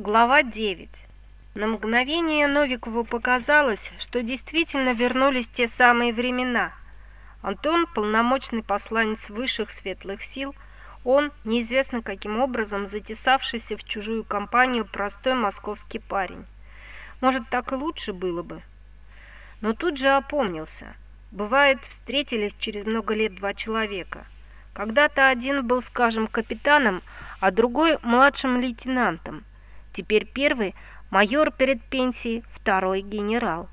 Глава 9. На мгновение Новикову показалось, что действительно вернулись те самые времена. Антон – полномочный посланец высших светлых сил, он, неизвестно каким образом, затесавшийся в чужую компанию простой московский парень. Может, так и лучше было бы. Но тут же опомнился. Бывает, встретились через много лет два человека. Когда-то один был, скажем, капитаном, а другой – младшим лейтенантом. Теперь первый – майор перед пенсией, второй – генерал.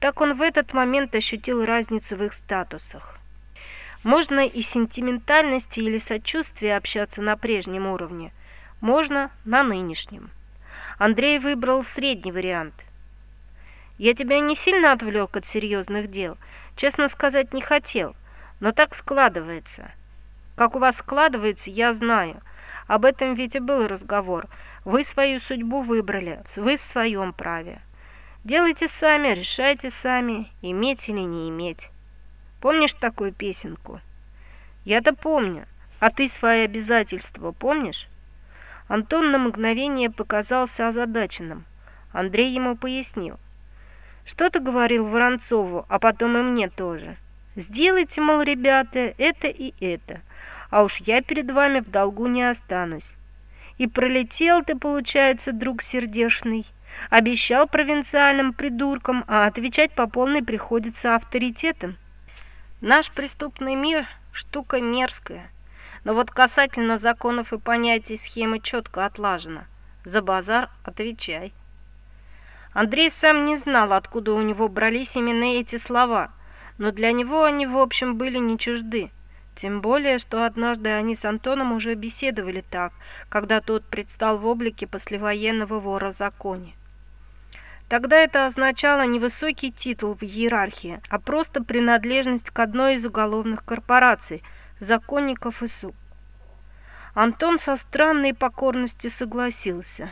Так он в этот момент ощутил разницу в их статусах. Можно и сентиментальности или сочувствия общаться на прежнем уровне, можно на нынешнем. Андрей выбрал средний вариант. «Я тебя не сильно отвлек от серьезных дел, честно сказать, не хотел, но так складывается. Как у вас складывается, я знаю – об этом ведь и был разговор. Вы свою судьбу выбрали, вы в своем праве. Делайте сами, решайте сами, иметь или не иметь. Помнишь такую песенку? Я-то помню. А ты свои обязательства помнишь? Антон на мгновение показался озадаченным. Андрей ему пояснил. Что ты говорил Воронцову, а потом и мне тоже? Сделайте, мол, ребята, это и это а уж я перед вами в долгу не останусь. И пролетел ты, получается, друг сердешный. Обещал провинциальным придуркам, а отвечать по полной приходится авторитетом. Наш преступный мир – штука мерзкая. Но вот касательно законов и понятий схемы четко отлажена. За базар отвечай. Андрей сам не знал, откуда у него брались именно эти слова, но для него они, в общем, были не чужды. Тем более, что однажды они с Антоном уже беседовали так, когда тот предстал в облике послевоенного вора законе. Тогда это означало не высокий титул в иерархии, а просто принадлежность к одной из уголовных корпораций – законников и суд. Антон со странной покорностью согласился.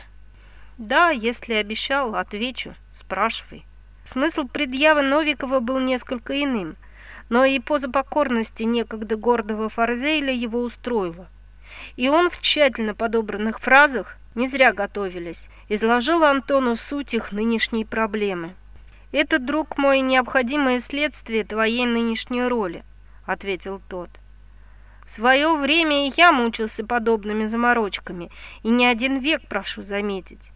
«Да, если обещал, отвечу. Спрашивай». Смысл предъявы Новикова был несколько иным – но и поза покорности некогда гордого Фарзейля его устроила. И он в тщательно подобранных фразах, не зря готовились, изложил Антону суть их нынешней проблемы. «Это, друг мой, необходимое следствие твоей нынешней роли», — ответил тот. «В свое время и я мучился подобными заморочками, и не один век, прошу заметить.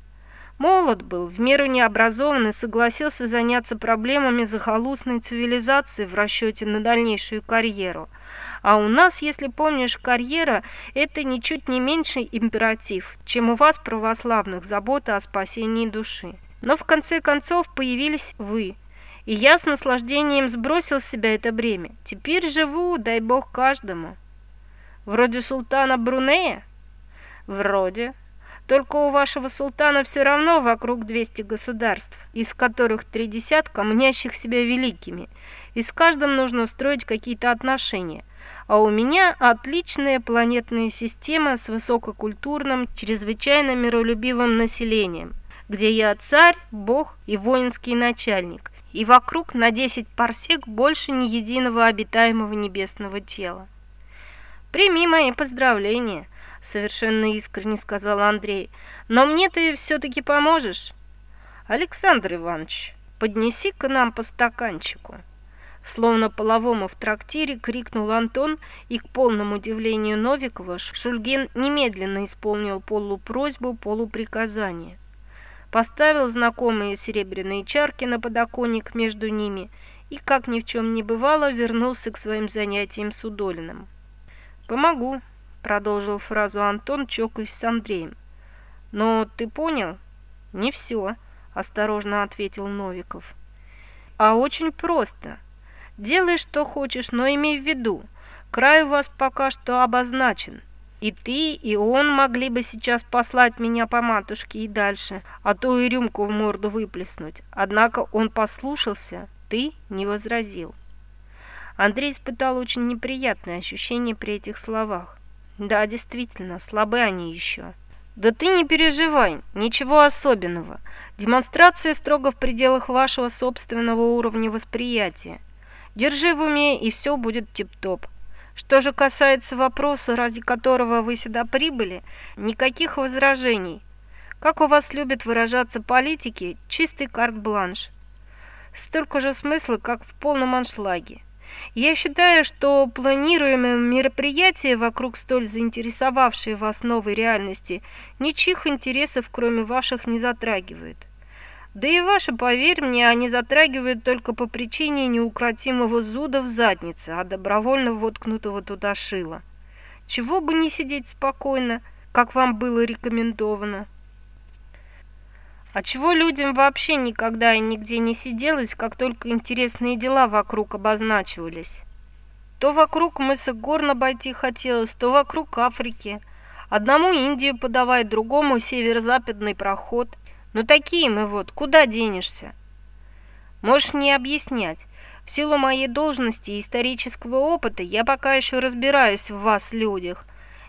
Молод был, в меру необразованный, согласился заняться проблемами захолустной цивилизации в расчете на дальнейшую карьеру. А у нас, если помнишь, карьера – это ничуть не меньший императив, чем у вас, православных, забота о спасении души. Но в конце концов появились вы. И я с наслаждением сбросил с себя это бремя. Теперь живу, дай бог каждому. Вроде султана Брунея? Вроде. Только у вашего султана все равно вокруг 200 государств, из которых три десятка мнящих себя великими, и с каждым нужно строить какие-то отношения. А у меня отличная планетная система с высококультурным, чрезвычайно миролюбивым населением, где я царь, бог и воинский начальник, и вокруг на 10 парсек больше ни единого обитаемого небесного тела. Прими мои поздравления –— совершенно искренне сказал Андрей. «Но мне ты все-таки поможешь?» «Александр Иванович, поднеси к нам по стаканчику». Словно половому в трактире крикнул Антон, и к полному удивлению Новикова Шульгин немедленно исполнил полупросьбу, полуприказание. Поставил знакомые серебряные чарки на подоконник между ними и, как ни в чем не бывало, вернулся к своим занятиям с Удолиным. «Помогу», продолжил фразу Антон, чокаясь с Андреем. «Но ты понял?» «Не все», – осторожно ответил Новиков. «А очень просто. Делай, что хочешь, но имей в виду, край у вас пока что обозначен. И ты, и он могли бы сейчас послать меня по матушке и дальше, а то и рюмку в морду выплеснуть. Однако он послушался, ты не возразил». Андрей испытал очень неприятное ощущение при этих словах. Да, действительно, слабы они еще. Да ты не переживай, ничего особенного. Демонстрация строго в пределах вашего собственного уровня восприятия. Держи в уме, и все будет тип-топ. Что же касается вопроса, ради которого вы сюда прибыли, никаких возражений. Как у вас любят выражаться политики, чистый карт-бланш. Столько же смысла, как в полном аншлаге. Я считаю, что планируемое мероприятие вокруг столь заинтересовавшей вас новой реальности ничьих интересов, кроме ваших, не затрагивает. Да и ваши, поверь мне, они затрагивают только по причине неукротимого зуда в заднице, а добровольно воткнутого туда шила. Чего бы не сидеть спокойно, как вам было рекомендовано. А чего людям вообще никогда и нигде не сиделось, как только интересные дела вокруг обозначивались? То вокруг мыса Горн обойти хотелось, то вокруг Африки. Одному Индию подавай, другому северо-западный проход. Ну такие мы вот, куда денешься? Можешь не объяснять. В силу моей должности и исторического опыта я пока еще разбираюсь в вас, людях.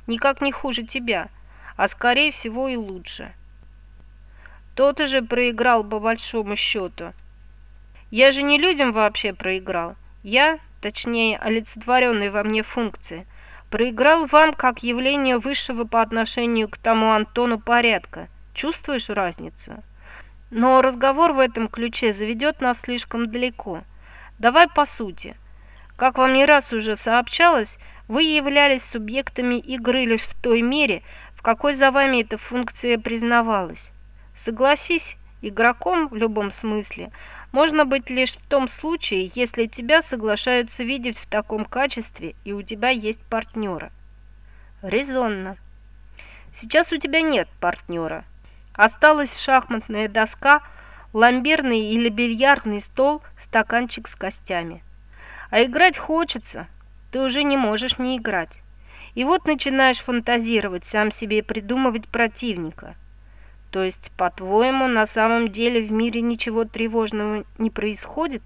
Никак не хуже тебя, а скорее всего и лучше. Тот же проиграл по большому счету. Я же не людям вообще проиграл. Я, точнее, олицетворенной во мне функции, проиграл вам как явление высшего по отношению к тому Антону порядка. Чувствуешь разницу? Но разговор в этом ключе заведет нас слишком далеко. Давай по сути. Как вам не раз уже сообщалось, вы являлись субъектами игры лишь в той мере, в какой за вами эта функция признавалась. Согласись, игроком в любом смысле можно быть лишь в том случае, если тебя соглашаются видеть в таком качестве и у тебя есть партнера. Резонно. Сейчас у тебя нет партнера. Осталась шахматная доска, ламберный или бильярдный стол, стаканчик с костями. А играть хочется, ты уже не можешь не играть. И вот начинаешь фантазировать, сам себе придумывать противника – то есть, по-твоему, на самом деле в мире ничего тревожного не происходит?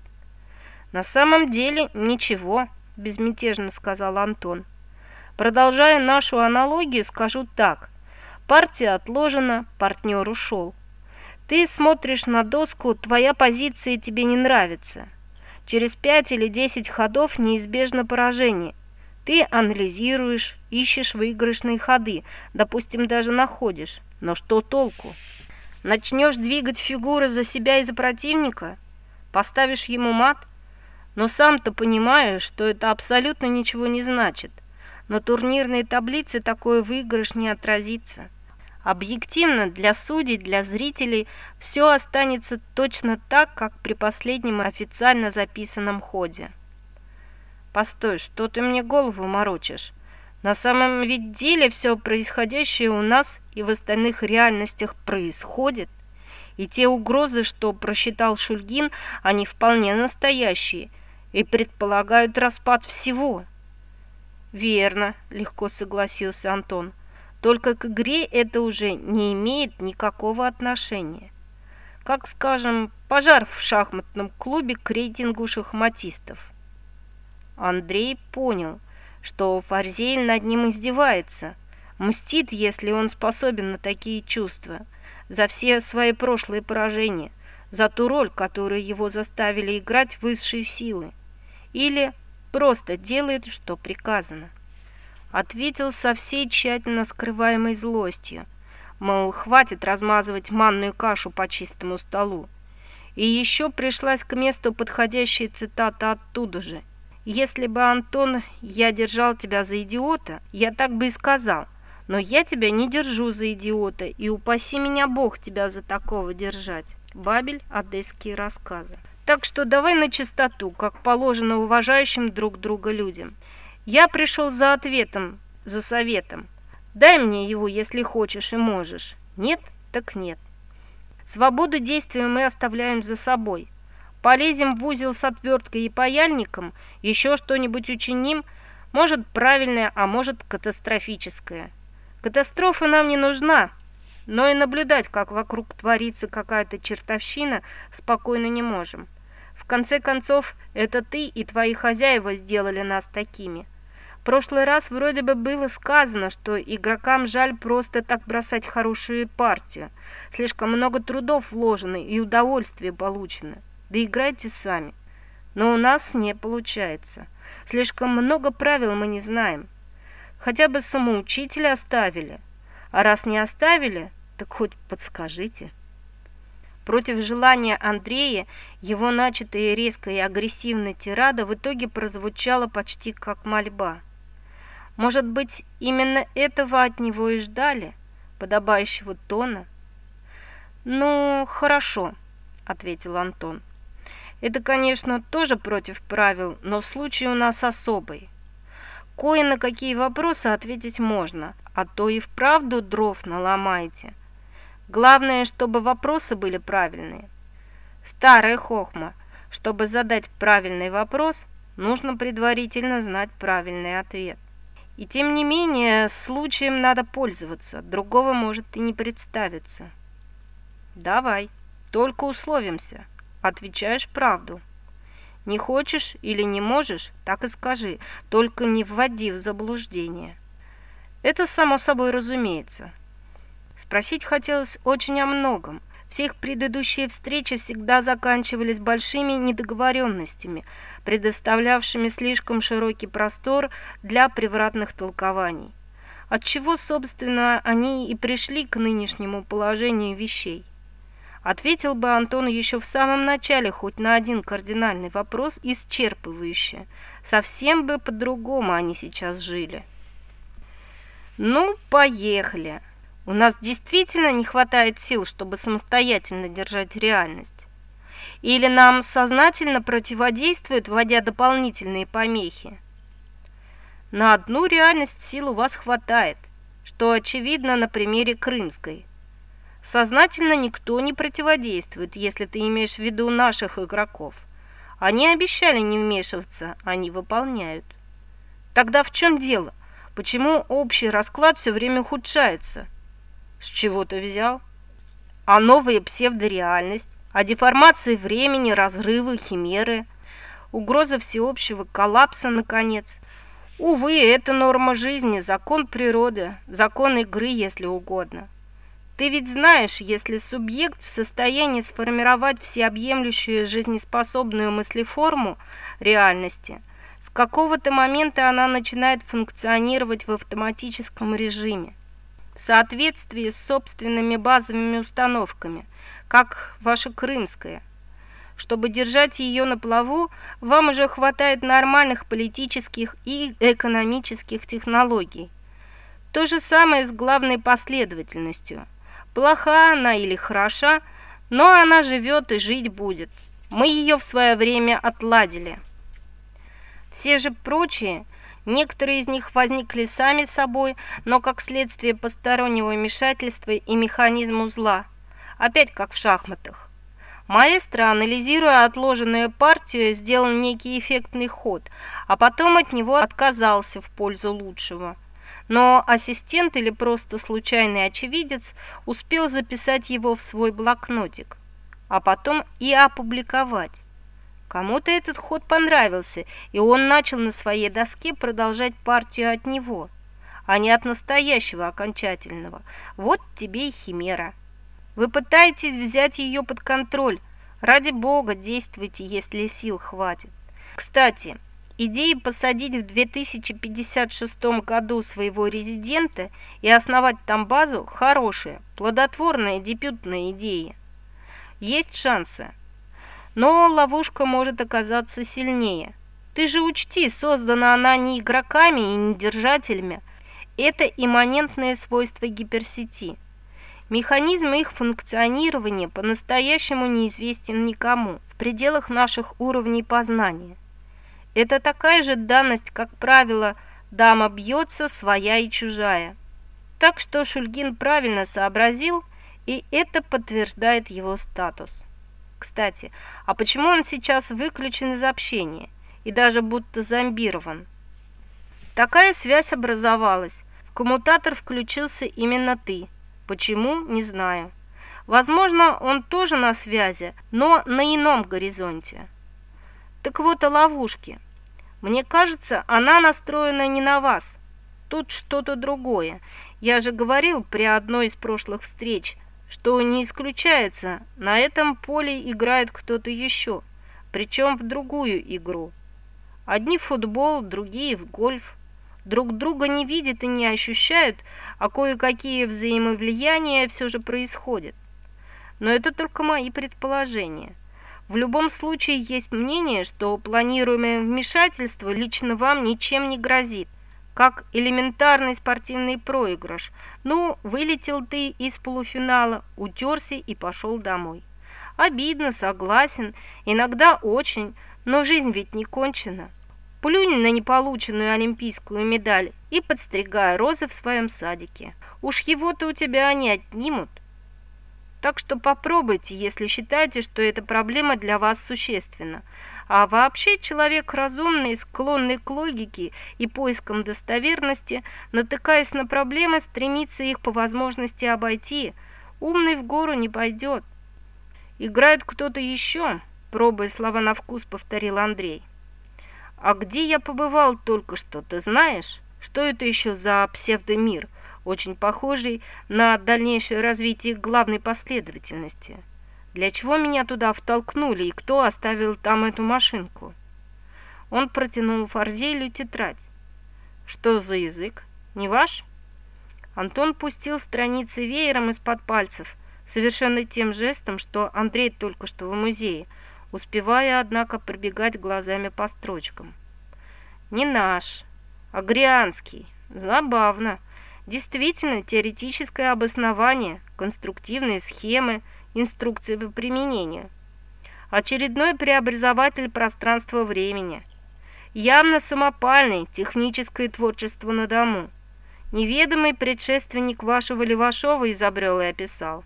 На самом деле ничего, безмятежно сказал Антон. Продолжая нашу аналогию, скажу так. Партия отложена, партнер ушел. Ты смотришь на доску, твоя позиция тебе не нравится. Через пять или десять ходов неизбежно поражение. Ты анализируешь, ищешь выигрышные ходы, допустим, даже находишь. Но что толку? Начнешь двигать фигуры за себя и за противника? Поставишь ему мат? Но сам-то понимаешь, что это абсолютно ничего не значит. На турнирной таблице такой выигрыш не отразится. Объективно для судей, для зрителей все останется точно так, как при последнем официально записанном ходе. Постой, что ты мне голову морочишь? На самом ведь деле все происходящее у нас и в остальных реальностях происходит. И те угрозы, что просчитал Шульгин, они вполне настоящие и предполагают распад всего. Верно, легко согласился Антон. Только к игре это уже не имеет никакого отношения. Как, скажем, пожар в шахматном клубе к рейтингу шахматистов. Андрей понял, что Фарзель над ним издевается, мстит, если он способен на такие чувства, за все свои прошлые поражения, за ту роль, которую его заставили играть высшие силы, или просто делает, что приказано. Ответил со всей тщательно скрываемой злостью, мол, хватит размазывать манную кашу по чистому столу. И еще пришлась к месту подходящая цитата оттуда же – если бы, Антон, я держал тебя за идиота, я так бы и сказал. Но я тебя не держу за идиота, и упаси меня Бог тебя за такого держать. Бабель, одесские рассказы. Так что давай на чистоту, как положено уважающим друг друга людям. Я пришел за ответом, за советом. Дай мне его, если хочешь и можешь. Нет, так нет. Свободу действия мы оставляем за собой. Полезем в узел с отверткой и паяльником, еще что-нибудь учиним, может правильное, а может катастрофическое. Катастрофа нам не нужна, но и наблюдать, как вокруг творится какая-то чертовщина, спокойно не можем. В конце концов, это ты и твои хозяева сделали нас такими. Прошлый раз вроде бы было сказано, что игрокам жаль просто так бросать хорошую партию. Слишком много трудов вложено и удовольствия получено. Да играйте сами. Но у нас не получается. Слишком много правил мы не знаем. Хотя бы самоучителя оставили. А раз не оставили, Так хоть подскажите. Против желания Андрея его начатая резко и агрессивная тирада в итоге прозвучала почти как мольба. Может быть, именно этого от него и ждали, подобающего тона? «Ну, хорошо», — ответил Антон. «Это, конечно, тоже против правил, но случай у нас особый. Кое на какие вопросы ответить можно, а то и вправду дров наломаете. Главное, чтобы вопросы были правильные. Старая хохма. Чтобы задать правильный вопрос, нужно предварительно знать правильный ответ. И тем не менее, случаем надо пользоваться, другого может и не представиться. Давай, только условимся. Отвечаешь правду. Не хочешь или не можешь, так и скажи, только не вводи в заблуждение. Это само собой разумеется. Спросить хотелось очень о многом. Все их предыдущие встречи всегда заканчивались большими недоговоренностями, предоставлявшими слишком широкий простор для превратных толкований. Отчего, собственно, они и пришли к нынешнему положению вещей. Ответил бы Антон еще в самом начале хоть на один кардинальный вопрос исчерпывающе. Совсем бы по-другому они сейчас жили. Ну, поехали. У нас действительно не хватает сил, чтобы самостоятельно держать реальность. Или нам сознательно противодействуют, вводя дополнительные помехи? На одну реальность сил у вас хватает, что очевидно на примере Крымской. Сознательно никто не противодействует, если ты имеешь в виду наших игроков. Они обещали не вмешиваться, они выполняют. Тогда в чем дело? Почему общий расклад все время ухудшается? С чего ты взял? А новая псевдореальность? А деформации времени, разрывы, химеры? Угроза всеобщего коллапса, наконец? Увы, это норма жизни, закон природы, закон игры, если угодно. Ты ведь знаешь, если субъект в состоянии сформировать всеобъемлющую жизнеспособную мыслеформу реальности – с какого-то момента она начинает функционировать в автоматическом режиме, в соответствии с собственными базовыми установками, как ваша крымская. Чтобы держать ее на плаву, вам уже хватает нормальных политических и экономических технологий. То же самое с главной последовательностью. Плоха она или хороша, но она живет и жить будет. Мы ее в свое время отладили. Все же прочие, некоторые из них возникли сами собой, но как следствие постороннего вмешательства и механизма узла. Опять как в шахматах. Маэстро, анализируя отложенную партию, сделал некий эффектный ход, а потом от него отказался в пользу лучшего. Но ассистент или просто случайный очевидец успел записать его в свой блокнотик, а потом и опубликовать. Кому-то этот ход понравился, и он начал на своей доске продолжать партию от него, а не от настоящего окончательного. Вот тебе и химера. Вы пытаетесь взять ее под контроль. Ради бога, действуйте, если сил хватит. Кстати, идея посадить в 2056 году своего резидента и основать там базу хорошая, плодотворная дебютная идея. Есть шансы. Но ловушка может оказаться сильнее. Ты же учти, создана она не игроками и не держателями. Это имманентное свойство гиперсети. Механизм их функционирования по-настоящему неизвестен никому в пределах наших уровней познания. Это такая же данность, как правило, дама бьется, своя и чужая. Так что Шульгин правильно сообразил, и это подтверждает его статус. Кстати, а почему он сейчас выключен из общения и даже будто зомбирован? Такая связь образовалась. В коммутатор включился именно ты. Почему, не знаю. Возможно, он тоже на связи, но на ином горизонте. Так вот о ловушке. Мне кажется, она настроена не на вас. Тут что-то другое. Я же говорил при одной из прошлых встреч, что не исключается, на этом поле играет кто-то еще, причем в другую игру. Одни в футбол, другие в гольф. друг друга не видят и не ощущают, а кое-какие взаимовлияния все же происходят. Но это только мои предположения. В любом случае есть мнение, что планируемое вмешательство лично вам ничем не грозит, как элементарный спортивный проигрыш. Ну, вылетел ты из полуфинала, утерся и пошел домой. Обидно, согласен, иногда очень, но жизнь ведь не кончена. Плюнь на неполученную олимпийскую медаль и подстригай розы в своем садике. Уж его-то у тебя они отнимут. Так что попробуйте, если считаете, что эта проблема для вас существенна. А вообще человек разумный, склонный к логике и поискам достоверности, натыкаясь на проблемы, стремится их по возможности обойти. Умный в гору не пойдет. Играет кто-то еще, пробуя слова на вкус, повторил Андрей. А где я побывал только что, ты знаешь? Что это еще за псевдомир, очень похожий на дальнейшее развитие главной последовательности? Для чего меня туда втолкнули и кто оставил там эту машинку? Он протянул Фарзелю тетрадь. Что за язык? Не ваш? Антон пустил страницы веером из-под пальцев, совершенно тем жестом, что Андрей только что в музее, успевая, однако, пробегать глазами по строчкам. «Не наш, а грянский. Забавно. Действительно, теоретическое обоснование, конструктивные схемы, инструкции по применению. Очередной преобразователь пространства-времени. Явно самопальный, техническое творчество на дому. Неведомый предшественник вашего Левашова изобрел и описал.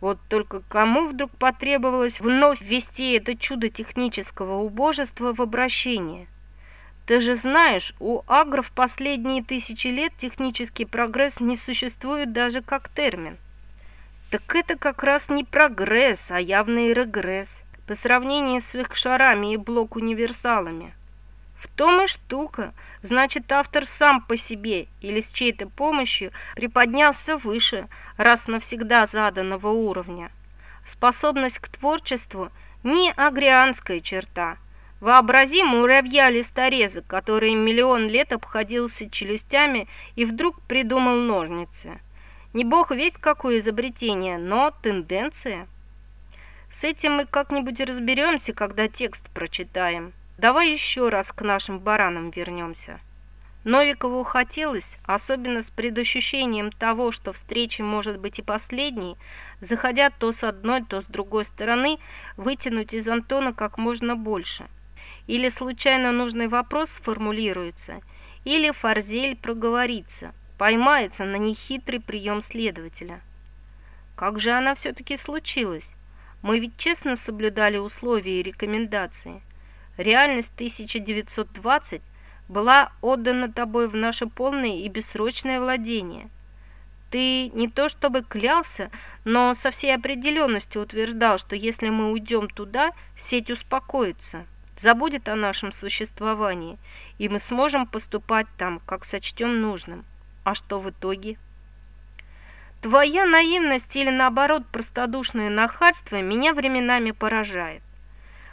Вот только кому вдруг потребовалось вновь ввести это чудо технического убожества в обращение? Ты же знаешь, у агров последние тысячи лет технический прогресс не существует даже как термин. Так это как раз не прогресс, а явный регресс по сравнению с их шарами и блок-универсалами. В том и штука. Значит, автор сам по себе или с чьей-то помощью приподнялся выше, раз навсегда заданного уровня. Способность к творчеству – не агрианская черта. Вообрази муравья-листореза, который миллион лет обходился челюстями и вдруг придумал ножницы. Не бог весть какое изобретение, но тенденция. С этим мы как-нибудь разберемся, когда текст прочитаем. Давай еще раз к нашим баранам вернемся. Новикову хотелось, особенно с предощущением того, что встреча может быть и последней, заходя то с одной, то с другой стороны, вытянуть из Антона как можно больше. Или случайно нужный вопрос сформулируется, или Фарзель проговорится, поймается на нехитрый прием следователя. Как же она все-таки случилась? Мы ведь честно соблюдали условия и рекомендации. Реальность 1920 была отдана тобой в наше полное и бессрочное владение. Ты не то чтобы клялся, но со всей определенностью утверждал, что если мы уйдем туда, сеть успокоится, забудет о нашем существовании, и мы сможем поступать там, как сочтем нужным. А что в итоге? Твоя наивность или, наоборот, простодушное нахальство меня временами поражает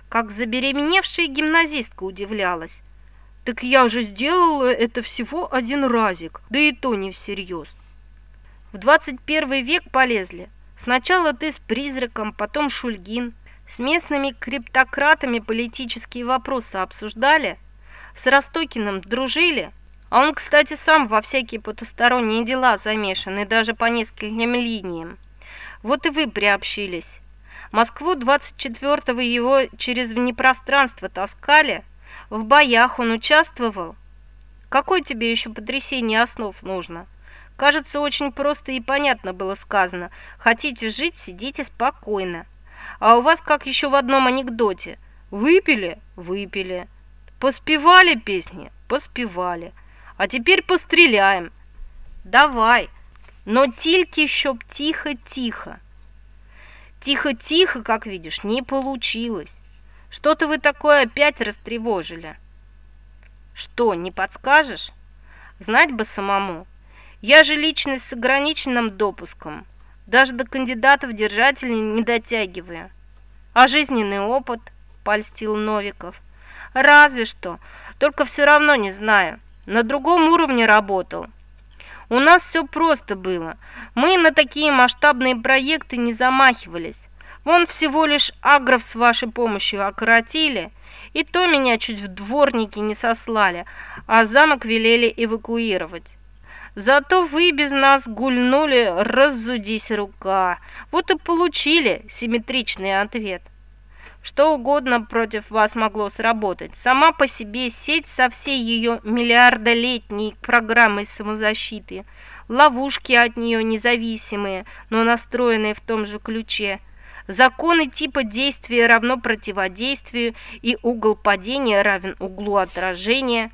как забеременевшая гимназистка удивлялась. «Так я же сделала это всего один разик, да и то не всерьез». В 21 век полезли. Сначала ты с призраком, потом Шульгин. С местными криптократами политические вопросы обсуждали. С Ростокиным дружили. А он, кстати, сам во всякие потусторонние дела замешан, и даже по нескольким линиям. Вот и вы приобщились. Москву 24-го его через внепространство таскали. В боях он участвовал. Какое тебе еще потрясение основ нужно? Кажется, очень просто и понятно было сказано. Хотите жить, сидите спокойно. А у вас как еще в одном анекдоте. Выпили? Выпили. Поспевали песни? Поспевали. А теперь постреляем. Давай. Но тильки еще тихо-тихо. Тихо-тихо, как видишь, не получилось. Что-то вы такое опять растревожили. Что, не подскажешь? Знать бы самому. Я же личность с ограниченным допуском. Даже до кандидатов держателей не дотягиваю. А жизненный опыт, польстил Новиков. Разве что, только все равно не знаю. на другом уровне работал. У нас все просто было. Мы на такие масштабные проекты не замахивались. Вон всего лишь агров с вашей помощью окоротили, и то меня чуть в дворники не сослали, а замок велели эвакуировать. Зато вы без нас гульнули, разудись рука. Вот и получили симметричный ответ. Что угодно против вас могло сработать. Сама по себе сеть со всей ее миллиардолетней программой самозащиты, ловушки от нее независимые, но настроенные в том же ключе, законы типа действия равно противодействию и угол падения равен углу отражения.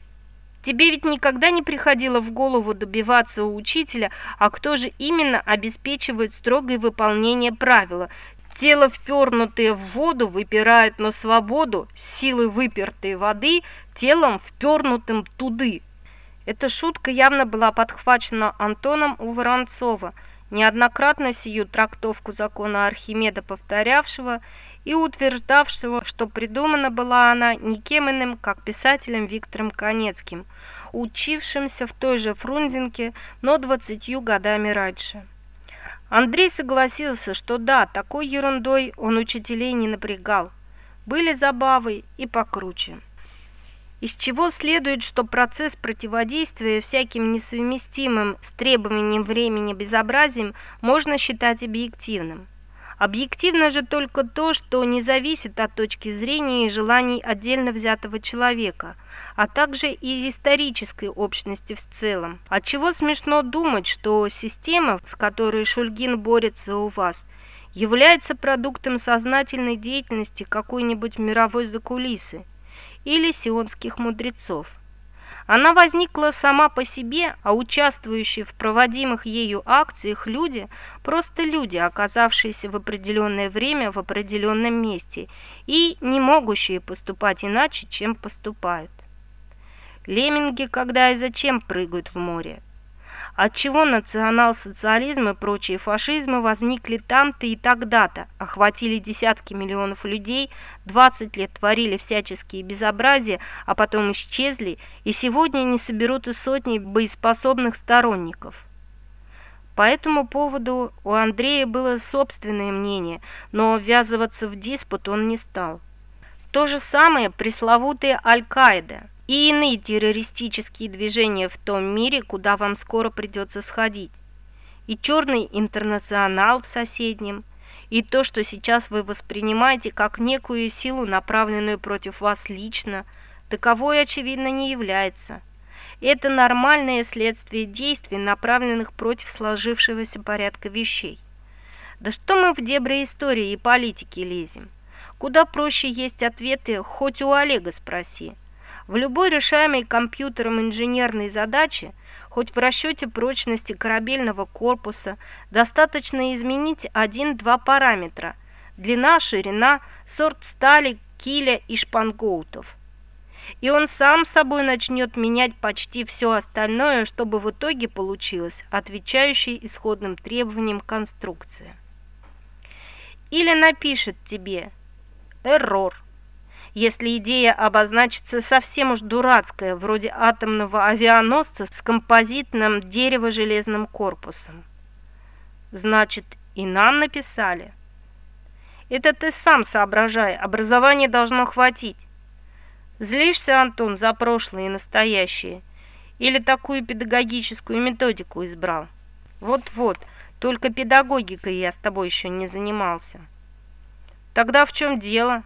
Тебе ведь никогда не приходило в голову добиваться у учителя, а кто же именно обеспечивает строгое выполнение правила, Тело, впернутое в воду, выпирает на свободу, силы выпертой воды, телом, впернутым туды. Эта шутка явно была подхвачена Антоном у Воронцова, неоднократно сию трактовку закона Архимеда повторявшего и утверждавшего, что придумана была она никем иным, как писателем Виктором Конецким, учившимся в той же Фрунзенке, но двадцатью годами раньше. Андрей согласился, что да, такой ерундой он учителей не напрягал. Были забавы и покруче. Из чего следует, что процесс противодействия всяким несовместимым с требованием времени безобразием можно считать объективным. Объективно же только то, что не зависит от точки зрения и желаний отдельно взятого человека, а также и исторической общности в целом. Отчего смешно думать, что система, с которой Шульгин борется у вас, является продуктом сознательной деятельности какой-нибудь мировой закулисы или сионских мудрецов. Она возникла сама по себе, а участвующие в проводимых ею акциях люди – просто люди, оказавшиеся в определенное время в определенном месте и не могущие поступать иначе, чем поступают. Лемминги когда и зачем прыгают в море? Отчего национал-социализм и прочие фашизмы возникли там-то и тогда-то, охватили десятки миллионов людей, 20 лет творили всяческие безобразия, а потом исчезли, и сегодня не соберут и сотни боеспособных сторонников. По этому поводу у Андрея было собственное мнение, но ввязываться в диспут он не стал. То же самое пресловутые Аль-Каида – и иные террористические движения в том мире, куда вам скоро придется сходить. И черный интернационал в соседнем, и то, что сейчас вы воспринимаете как некую силу, направленную против вас лично, таковой, очевидно, не является. Это нормальное следствие действий, направленных против сложившегося порядка вещей. Да что мы в дебри истории и политики лезем? Куда проще есть ответы, хоть у Олега спроси. В любой решаемой компьютером инженерной задаче, хоть в расчете прочности корабельного корпуса, достаточно изменить один-два параметра – длина, ширина, сорт стали, киля и шпангоутов. И он сам собой начнет менять почти все остальное, чтобы в итоге получилось отвечающей исходным требованиям конструкция. Или напишет тебе «Эррор» если идея обозначится совсем уж дурацкая, вроде атомного авианосца с композитным дерево-железным корпусом. Значит, и нам написали. Это ты сам соображай, образование должно хватить. Злишься, Антон, за прошлое и настоящее? Или такую педагогическую методику избрал? Вот-вот, только педагогикой я с тобой еще не занимался. Тогда в чем дело?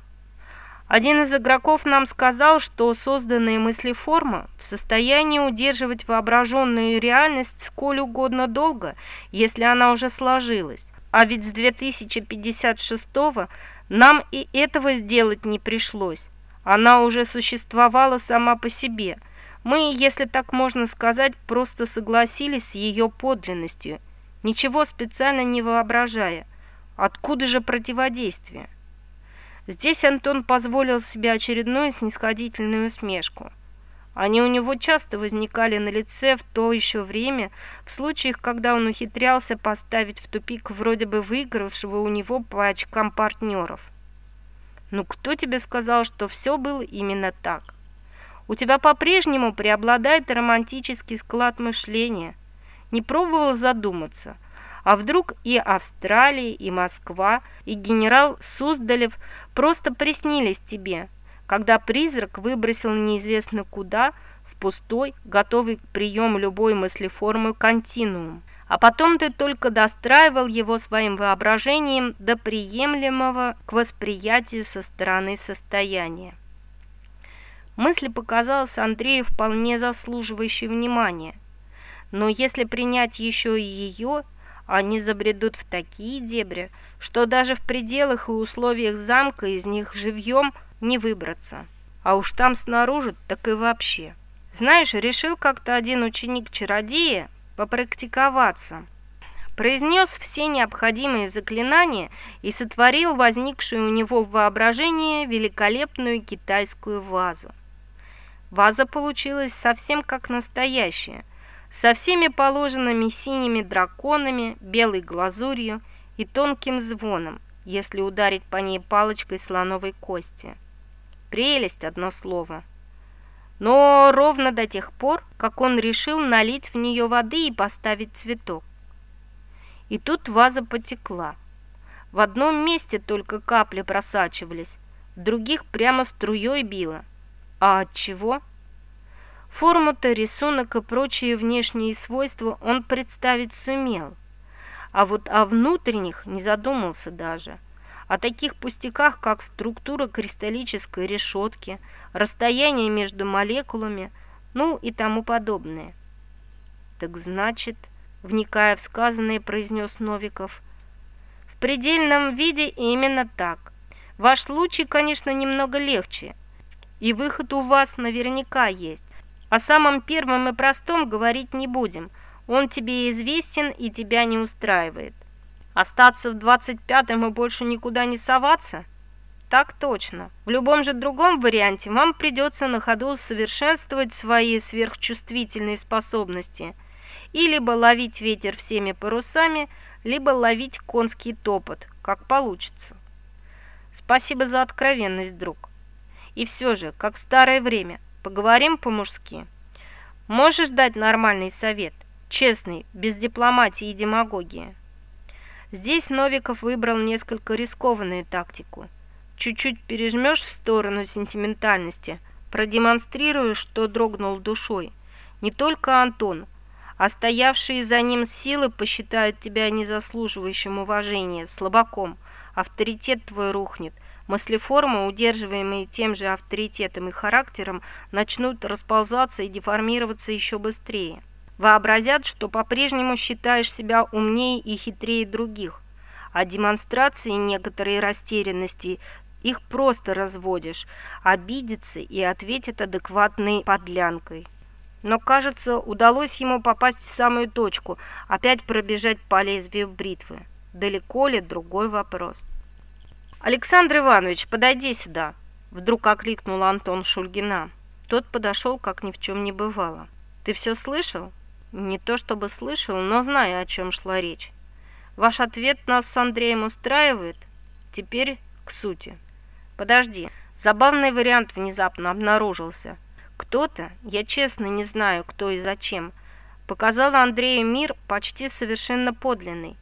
Один из игроков нам сказал, что созданная мыслеформа в состоянии удерживать воображенную реальность сколь угодно долго, если она уже сложилась. А ведь с 2056 нам и этого сделать не пришлось. Она уже существовала сама по себе. Мы, если так можно сказать, просто согласились с ее подлинностью, ничего специально не воображая. Откуда же противодействие? Здесь Антон позволил себе очередную снисходительную усмешку. Они у него часто возникали на лице в то еще время, в случаях, когда он ухитрялся поставить в тупик вроде бы выигравшего у него по очкам партнеров. «Ну кто тебе сказал, что все было именно так?» У тебя по-прежнему преобладает романтический склад мышления. Не пробовал задуматься. А вдруг и Австралия, и Москва, и генерал Суздалев просто приснились тебе, когда призрак выбросил неизвестно куда в пустой, готовый к приему любой мыслеформы континуум. А потом ты только достраивал его своим воображением до приемлемого к восприятию со стороны состояния. Мысль показалась Андрею вполне заслуживающей внимания. Но если принять еще и ее, они забредут в такие дебри, что даже в пределах и условиях замка из них живьем не выбраться. А уж там снаружи так и вообще. Знаешь, решил как-то один ученик чародея попрактиковаться. Произнес все необходимые заклинания и сотворил возникшую у него в воображении великолепную китайскую вазу. Ваза получилась совсем как настоящая, со всеми положенными синими драконами, белой глазурью и тонким звоном, если ударить по ней палочкой слоновой кости. Прелесть, одно слово. Но ровно до тех пор, как он решил налить в нее воды и поставить цветок. И тут ваза потекла. В одном месте только капли просачивались, в других прямо струей било. А от чего? Форму-то, рисунок и прочие внешние свойства он представить сумел, а вот о внутренних не задумался даже. О таких пустяках, как структура кристаллической решетки, расстояние между молекулами, ну и тому подобное. Так значит, вникая в сказанное, произнес Новиков, в предельном виде именно так. Ваш случай, конечно, немного легче – и выход у вас наверняка есть. О самом первом и простом говорить не будем. Он тебе известен и тебя не устраивает. Остаться в 25-м и больше никуда не соваться? Так точно. В любом же другом варианте вам придется на ходу совершенствовать свои сверхчувствительные способности и либо ловить ветер всеми парусами, либо ловить конский топот, как получится. Спасибо за откровенность, друг. И все же, как в старое время, поговорим по-мужски. Можешь дать нормальный совет, честный, без дипломатии и демагогии? Здесь Новиков выбрал несколько рискованную тактику. Чуть-чуть пережмешь в сторону сентиментальности, продемонстрируешь, что дрогнул душой. Не только Антон, а стоявшие за ним силы посчитают тебя незаслуживающим уважения, слабаком, авторитет твой рухнет – Мыслеформы, удерживаемые тем же авторитетом и характером, начнут расползаться и деформироваться еще быстрее. Вообразят, что по-прежнему считаешь себя умнее и хитрее других, а демонстрации некоторой растерянности их просто разводишь, обидятся и ответят адекватной подлянкой. Но, кажется, удалось ему попасть в самую точку, опять пробежать по лезвию бритвы. Далеко ли – другой вопрос. «Александр Иванович, подойди сюда!» Вдруг окликнул Антон Шульгина. Тот подошел, как ни в чем не бывало. «Ты все слышал?» «Не то чтобы слышал, но знаю, о чем шла речь. Ваш ответ нас с Андреем устраивает? Теперь к сути. Подожди, забавный вариант внезапно обнаружился. Кто-то, я честно не знаю, кто и зачем, показал Андрею мир почти совершенно подлинный,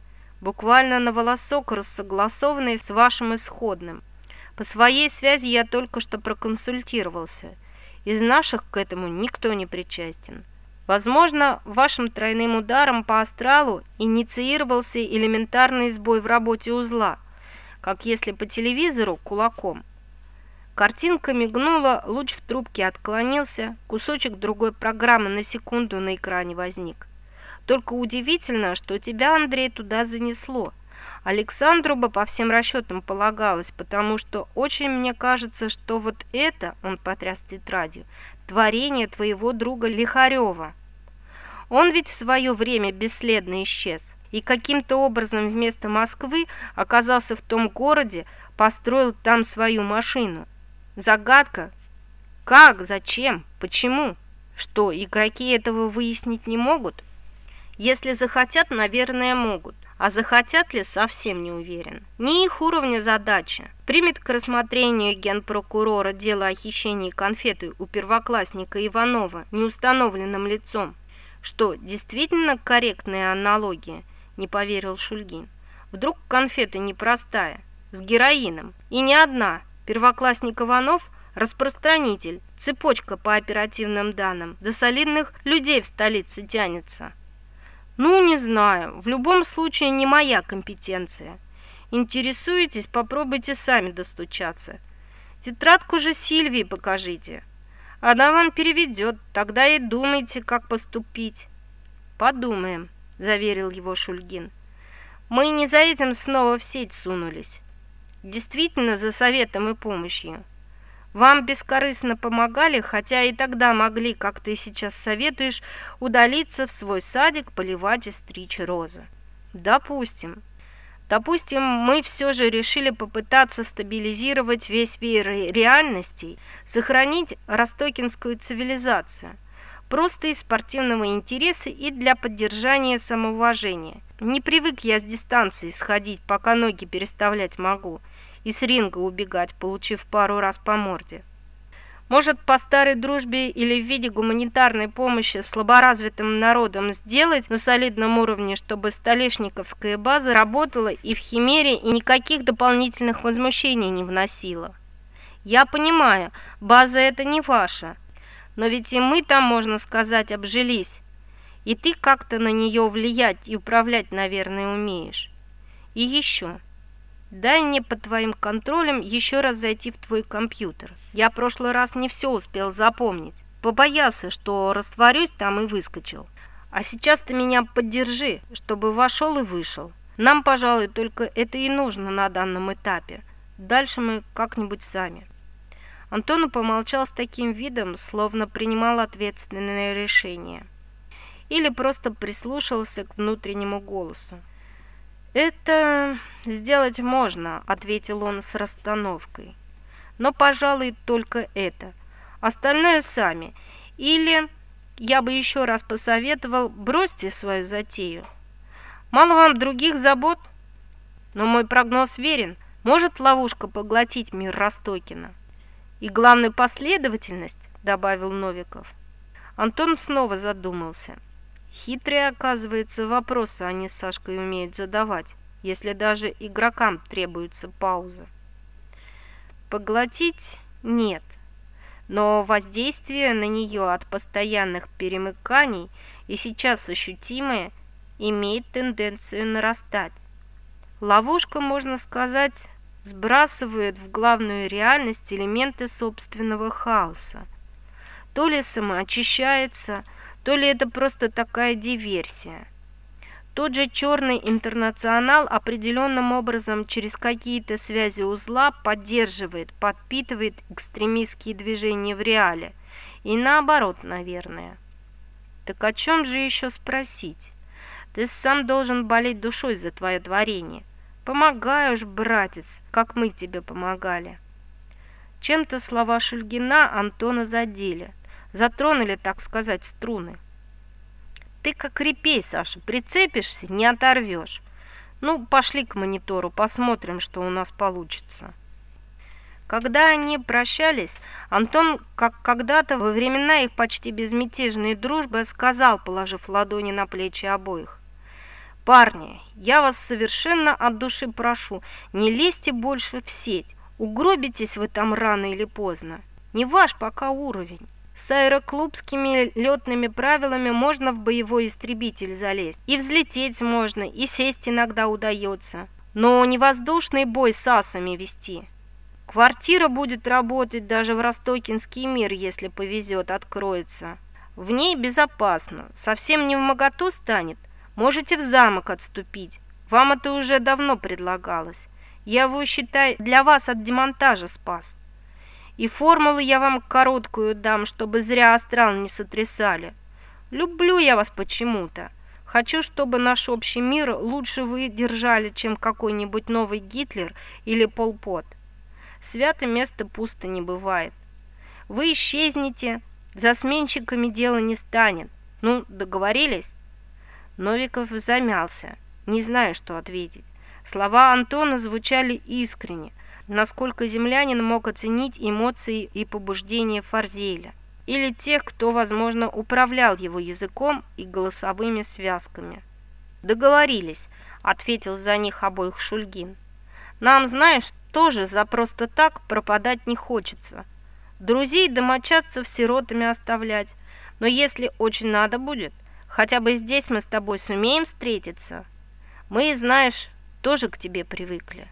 буквально на волосок рассогласованный с вашим исходным. По своей связи я только что проконсультировался. Из наших к этому никто не причастен. Возможно, вашим тройным ударом по астралу инициировался элементарный сбой в работе узла, как если по телевизору кулаком. Картинка мигнула, луч в трубке отклонился, кусочек другой программы на секунду на экране возник. Только удивительно, что тебя, Андрей, туда занесло. Александру бы по всем расчетам полагалось, потому что очень мне кажется, что вот это, он потряс тетрадью, творение твоего друга Лихарева. Он ведь в свое время бесследно исчез и каким-то образом вместо Москвы оказался в том городе, построил там свою машину. Загадка. Как? Зачем? Почему? Что, игроки этого выяснить не могут? Если захотят, наверное, могут. А захотят ли, совсем не уверен. Не их уровня задача. Примет к рассмотрению генпрокурора дело о хищении конфеты у первоклассника Иванова неустановленным лицом. Что, действительно корректная аналогия? Не поверил Шульгин. Вдруг конфета непростая, с героином. И не одна. Первоклассник Иванов – распространитель, цепочка по оперативным данным. До солидных людей в столице тянется. Ну, не знаю. В любом случае не моя компетенция. Интересуетесь, попробуйте сами достучаться. Тетрадку же Сильвии покажите. Она вам переведет, тогда и думайте, как поступить. Подумаем, заверил его Шульгин. Мы не за этим снова в сеть сунулись. Действительно, за советом и помощью. Вам бескорыстно помогали, хотя и тогда могли, как ты сейчас советуешь, удалиться в свой садик, поливать и стричь розы. Допустим. Допустим, мы все же решили попытаться стабилизировать весь веер реальностей, сохранить ростокинскую цивилизацию. Просто из спортивного интереса и для поддержания самоуважения. Не привык я с дистанции сходить, пока ноги переставлять могу – и с ринга убегать, получив пару раз по морде. Может, по старой дружбе или в виде гуманитарной помощи слаборазвитым народам сделать на солидном уровне, чтобы столешниковская база работала и в Химере, и никаких дополнительных возмущений не вносила. Я понимаю, база это не ваша, но ведь и мы там, можно сказать, обжились. И ты как-то на нее влиять и управлять, наверное, умеешь. И еще... Дай мне под твоим контролем еще раз зайти в твой компьютер. Я в прошлый раз не все успел запомнить. Побоялся, что растворюсь там и выскочил. А сейчас ты меня поддержи, чтобы вошел и вышел. Нам, пожалуй, только это и нужно на данном этапе. Дальше мы как-нибудь сами. Антон помолчал с таким видом, словно принимал ответственное решение. Или просто прислушался к внутреннему голосу. «Это сделать можно», — ответил он с расстановкой. «Но, пожалуй, только это. Остальное сами. Или, я бы еще раз посоветовал, бросьте свою затею. Мало вам других забот? Но мой прогноз верен. Может ловушка поглотить мир Ростокина?» «И главную последовательность», — добавил Новиков. Антон снова задумался. Хитрые, оказывается, вопросы они с Сашкой умеют задавать, если даже игрокам требуется пауза. Поглотить нет, но воздействие на нее от постоянных перемыканий и сейчас ощутимое имеет тенденцию нарастать. Ловушка, можно сказать, сбрасывает в главную реальность элементы собственного хаоса. То ли самоочищается, то ли это просто такая диверсия. Тот же черный интернационал определенным образом через какие-то связи узла поддерживает, подпитывает экстремистские движения в реале. И наоборот, наверное. Так о чем же еще спросить? Ты сам должен болеть душой за твое творение. Помогаешь, братец, как мы тебе помогали. Чем-то слова Шульгина Антона задели – Затронули, так сказать, струны. Ты как репей, Саша, прицепишься, не оторвешь. Ну, пошли к монитору, посмотрим, что у нас получится. Когда они прощались, Антон, как когда-то во времена их почти безмятежной дружбы, сказал, положив ладони на плечи обоих. «Парни, я вас совершенно от души прошу, не лезьте больше в сеть. Угробитесь вы там рано или поздно. Не ваш пока уровень. С аэроклубскими летными правилами можно в боевой истребитель залезть. И взлететь можно, и сесть иногда удается. Но не воздушный бой с асами вести. Квартира будет работать даже в Ростокинский мир, если повезет, откроется. В ней безопасно, совсем не в моготу станет. Можете в замок отступить. Вам это уже давно предлагалось. Я его, считай, для вас от демонтажа спас. И формулу я вам короткую дам, чтобы зря астрал не сотрясали. Люблю я вас почему-то. Хочу, чтобы наш общий мир лучше вы держали, чем какой-нибудь новый Гитлер или Полпот. Свято место пусто не бывает. Вы исчезнете, за сменщиками дело не станет. Ну, договорились?» Новиков замялся. не знаю, что ответить. Слова Антона звучали искренне, насколько землянин мог оценить эмоции и побуждения Фарзеля или тех, кто, возможно, управлял его языком и голосовыми связками. «Договорились», — ответил за них обоих Шульгин. «Нам, знаешь, тоже за просто так пропадать не хочется. Друзей домочадцев сиротами оставлять, но если очень надо будет, хотя бы здесь мы с тобой сумеем встретиться. Мы, знаешь, тоже к тебе привыкли».